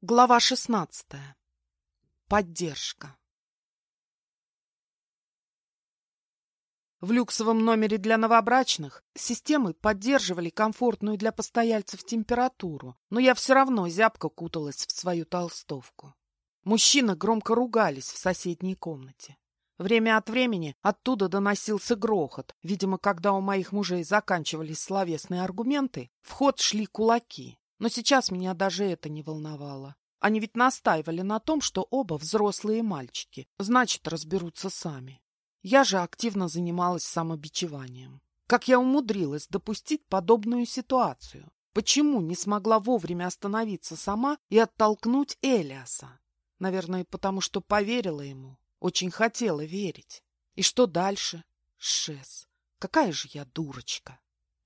Глава шестнадцатая. Поддержка. В люксовом номере для новобрачных системы поддерживали комфортную для постояльцев температуру, но я все равно зябко куталась в свою толстовку. Мужчины громко ругались в соседней комнате. Время от времени оттуда доносился грохот. Видимо, когда у моих мужей заканчивались словесные аргументы, в ход шли кулаки. Но сейчас меня даже это не волновало. Они ведь настаивали на том, что оба взрослые мальчики, значит, разберутся сами. Я же активно занималась самобичеванием. Как я умудрилась допустить подобную ситуацию? Почему не смогла вовремя остановиться сама и оттолкнуть Элиаса? Наверное, потому что поверила ему. Очень хотела верить. И что дальше? Шес. Какая же я дурочка.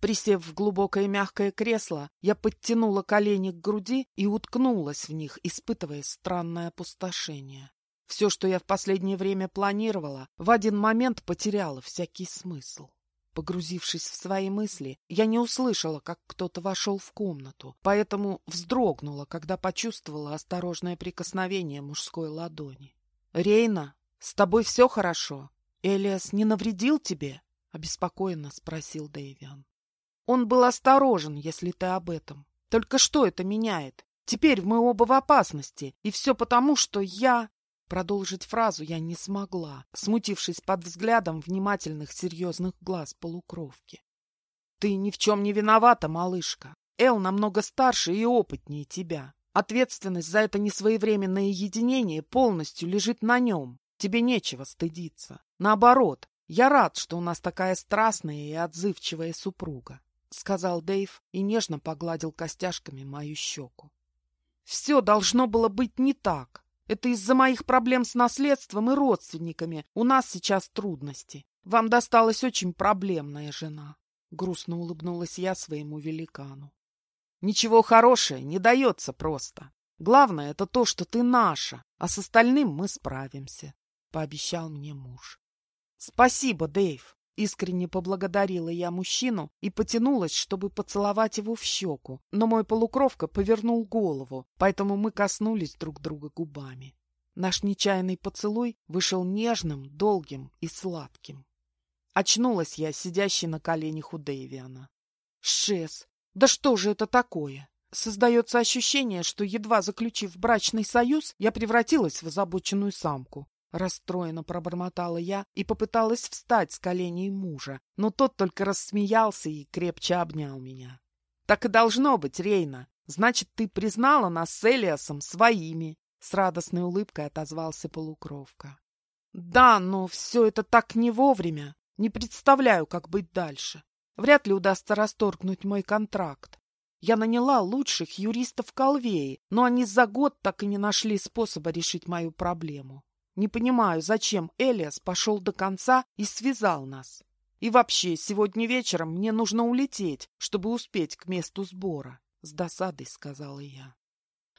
Присев в глубокое мягкое кресло, я подтянула колени к груди и уткнулась в них, испытывая странное опустошение. Все, что я в последнее время планировала, в один момент потеряло всякий смысл. Погрузившись в свои мысли, я не услышала, как кто-то вошел в комнату, поэтому вздрогнула, когда почувствовала осторожное прикосновение мужской ладони. — Рейна, с тобой все хорошо? Элиас не навредил тебе? — обеспокоенно спросил Дэйвиан. Он был осторожен, если ты об этом. Только что это меняет? Теперь мы оба в опасности, и все потому, что я... Продолжить фразу я не смогла, смутившись под взглядом внимательных серьезных глаз полукровки. Ты ни в чем не виновата, малышка. Эл намного старше и опытнее тебя. Ответственность за это несвоевременное единение полностью лежит на нем. Тебе нечего стыдиться. Наоборот, я рад, что у нас такая страстная и отзывчивая супруга. — сказал Дэйв и нежно погладил костяшками мою щеку. «Все должно было быть не так. Это из-за моих проблем с наследством и родственниками. У нас сейчас трудности. Вам досталась очень проблемная жена», — грустно улыбнулась я своему великану. «Ничего хорошего не дается просто. Главное — это то, что ты наша, а с остальным мы справимся», — пообещал мне муж. «Спасибо, Дэйв. Искренне поблагодарила я мужчину и потянулась, чтобы поцеловать его в щеку, но мой полукровка повернул голову, поэтому мы коснулись друг друга губами. Наш нечаянный поцелуй вышел нежным, долгим и сладким. Очнулась я, сидящей на коленях у Дэвиана. «Шес, да что же это такое?» Создается ощущение, что, едва заключив брачный союз, я превратилась в озабоченную самку. Расстроенно пробормотала я и попыталась встать с коленей мужа, но тот только рассмеялся и крепче обнял меня. — Так и должно быть, Рейна. Значит, ты признала нас с Элиасом своими. С радостной улыбкой отозвался полукровка. — Да, но все это так не вовремя. Не представляю, как быть дальше. Вряд ли удастся расторгнуть мой контракт. Я наняла лучших юристов Колвеи, но они за год так и не нашли способа решить мою проблему. Не понимаю, зачем Элиас пошел до конца и связал нас. И вообще, сегодня вечером мне нужно улететь, чтобы успеть к месту сбора, — с досадой сказала я.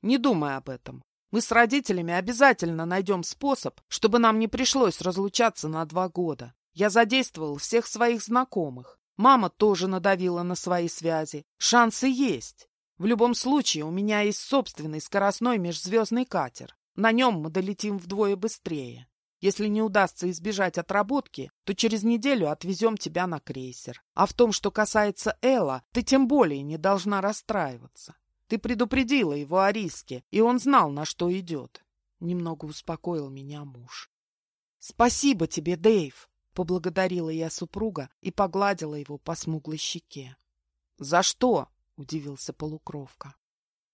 Не думай об этом. Мы с родителями обязательно найдем способ, чтобы нам не пришлось разлучаться на два года. Я задействовал всех своих знакомых. Мама тоже надавила на свои связи. Шансы есть. В любом случае, у меня есть собственный скоростной межзвездный катер. На нем мы долетим вдвое быстрее. Если не удастся избежать отработки, то через неделю отвезем тебя на крейсер. А в том, что касается Элла, ты тем более не должна расстраиваться. Ты предупредила его о риске, и он знал, на что идет. Немного успокоил меня муж. «Спасибо тебе, Дэйв!» — поблагодарила я супруга и погладила его по смуглой щеке. «За что?» — удивился полукровка.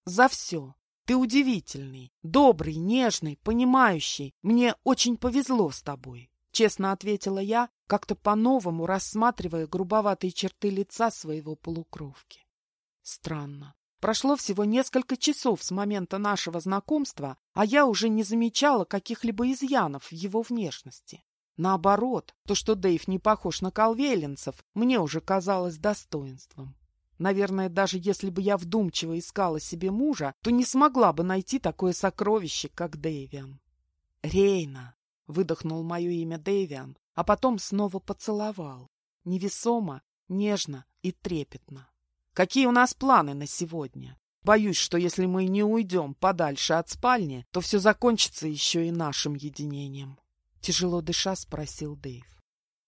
«За все. Ты удивительный, добрый, нежный, понимающий. Мне очень повезло с тобой. Честно ответила я, как-то по-новому рассматривая грубоватые черты лица своего полукровки. Странно. Прошло всего несколько часов с момента нашего знакомства, а я уже не замечала каких-либо изъянов в его внешности. Наоборот, то, что Дэйв не похож на колвеленцев, мне уже казалось достоинством. Наверное, даже если бы я вдумчиво искала себе мужа, то не смогла бы найти такое сокровище, как Дэвиан. «Рейна!» — выдохнул мое имя Дэвиан, а потом снова поцеловал. Невесомо, нежно и трепетно. «Какие у нас планы на сегодня?» Боюсь, что если мы не уйдем подальше от спальни, то все закончится еще и нашим единением. Тяжело дыша спросил Дэйв.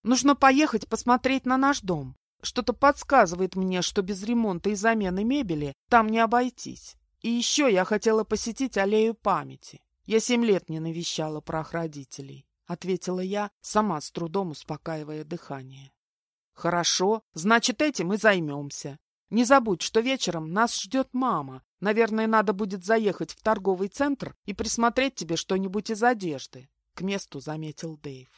Нужно поехать посмотреть на наш дом. Что-то подсказывает мне, что без ремонта и замены мебели там не обойтись. И еще я хотела посетить аллею памяти. Я семь лет не навещала прахродителей, — ответила я, сама с трудом успокаивая дыхание. Хорошо, значит, этим и займемся. Не забудь, что вечером нас ждет мама. Наверное, надо будет заехать в торговый центр и присмотреть тебе что-нибудь из одежды, — к месту заметил Дэйв.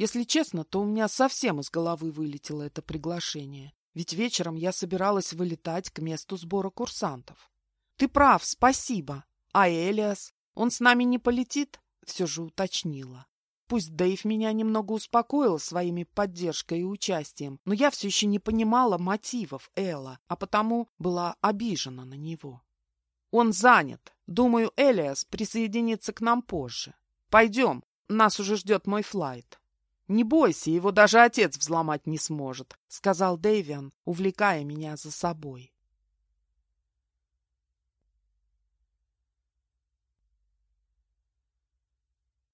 Если честно, то у меня совсем из головы вылетело это приглашение, ведь вечером я собиралась вылетать к месту сбора курсантов. Ты прав, спасибо. А Элиас? Он с нами не полетит? Все же уточнила. Пусть Дэйв меня немного успокоил своими поддержкой и участием, но я все еще не понимала мотивов Элла, а потому была обижена на него. Он занят. Думаю, Элиас присоединится к нам позже. Пойдем, нас уже ждет мой флайт. «Не бойся, его даже отец взломать не сможет», — сказал Дэвиан, увлекая меня за собой.